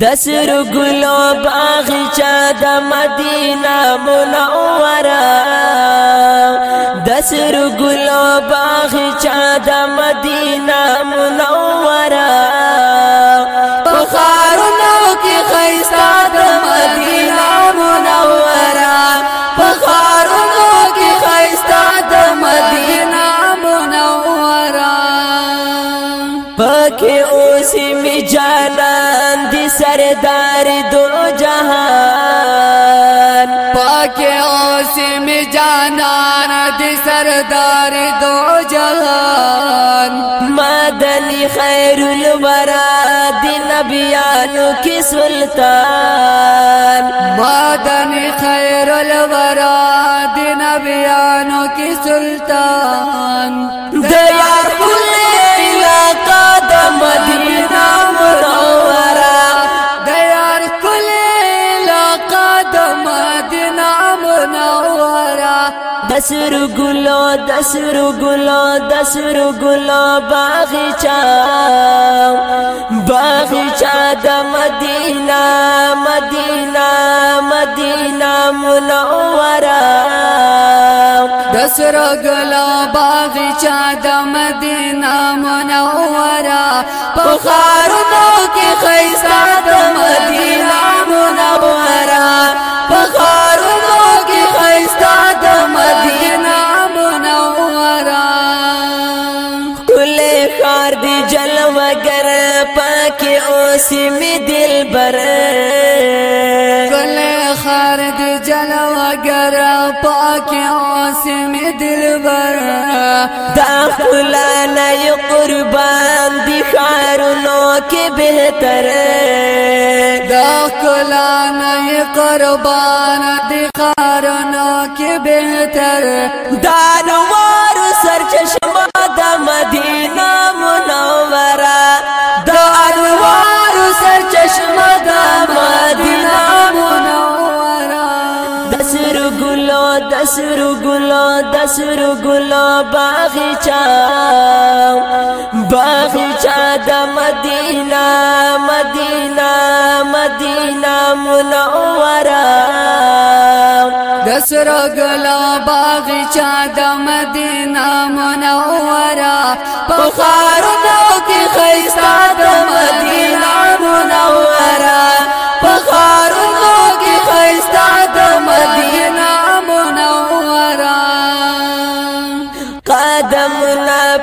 دسر گلو باغچا د مدینه منوره دسر گلو باغچا د مدینه منوره په خارونو کې خیستا د مدینه منوره په خارونو کې خیستا د مدینه منوره پکې میں جانان دی سردار دو جہان سرداری جانان دی سردار دو جہان مدنی خیر الورا دی نبیانو کی سلطان مدنی خیر الورا دی نبیانو کی سلطان دی د مدینه منوره د سر ګلو د سر ګلو د سر ګلو باغچا باغچا د مدینه مدینه مدینه منوره د سر ګلو باغچا د مدینه منوره په خارونو کې خیستا د مدینه منوره دی جلوگر پاک اوسی می دل بر گل خار دی جلوگر پاک اوسی می دل بر دا خلانا ی قربان دی خارونو کی بہتر دا خلانا ی قربان دی خارونو کی بہتر دانو چشمه د مدینه منوره د انوار سر چشمه د مدینه منوره د سر ګلو د سر ګلو د سر ګلو باغچا باغچا د مدینه مدینه مدینه منوره बागिचा د مدینه منوره بخارو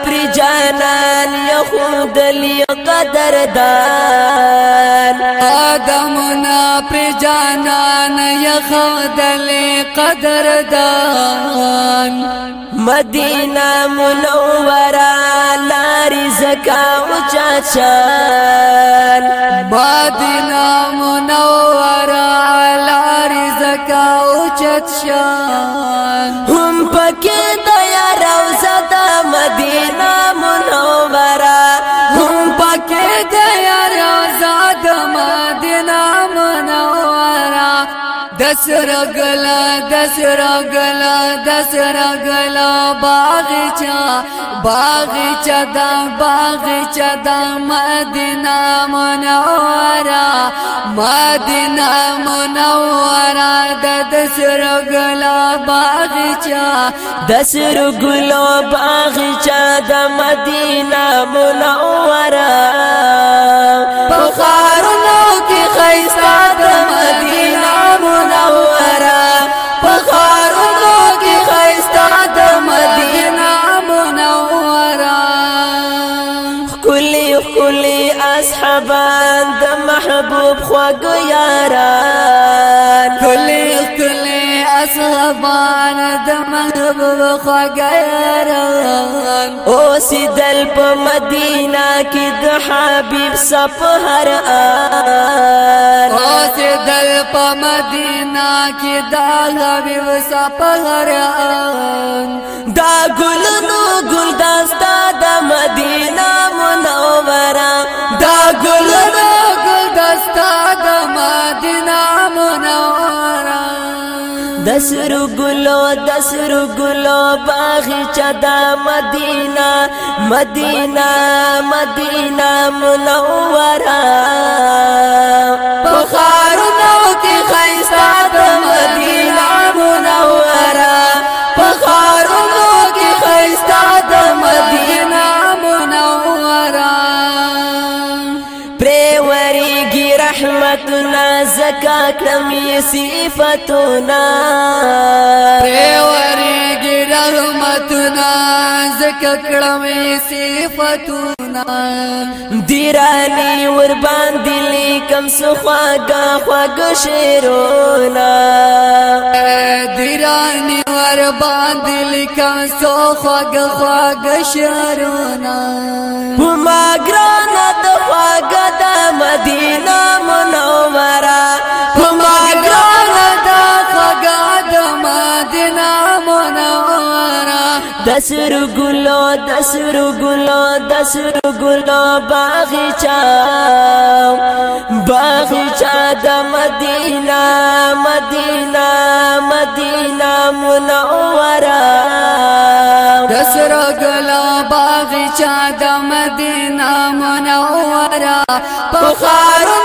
پر جانان یا خود لی قدردان آدمنا پر جانان یا خود لی قدردان مدینہ منورہ لاری زکا اچا چال مدینہ منورہ لاری زکا اچا چال दसर दसरोलो باغچا गलो बग़ीचा دا مدینہ द مدینہ मना मदीना دس दसरो باغچا دس दसरो باغچا دا مدینہ منورہ کلی اصحابان د محبوب خواګ یاران کلی کلی اصحابان د محبوب خواګ یاران او سیدل په مدینه کې د حبیب صف هر آن او سیدل په مدینه کې د حبیب صف هر آن دا ګل نو ګل داستا د مدینه منورا دا ګل دا ګل دستا د مدینه منورا د سرو ګلو د سرو ګلو باغچه د مدینه مدینه مدینه منورا صفاتنا زکا کمی صفاتنا پریوری گی رحمتنا زکا کمی صفاتنا دیرانی وربان دلی کم سو خواگا خواگو شیرونا دیرانی وربان دلی کم سو خواگا خواگا شیرونا پو ماگرانا دخواگا دا مدینہ دسر ګلو دسر ګلو دسر ګلو باغچا باغچا د مدینه مدینه مدینه منوره دسر ګلو باغچا د مدینه منوره په خارو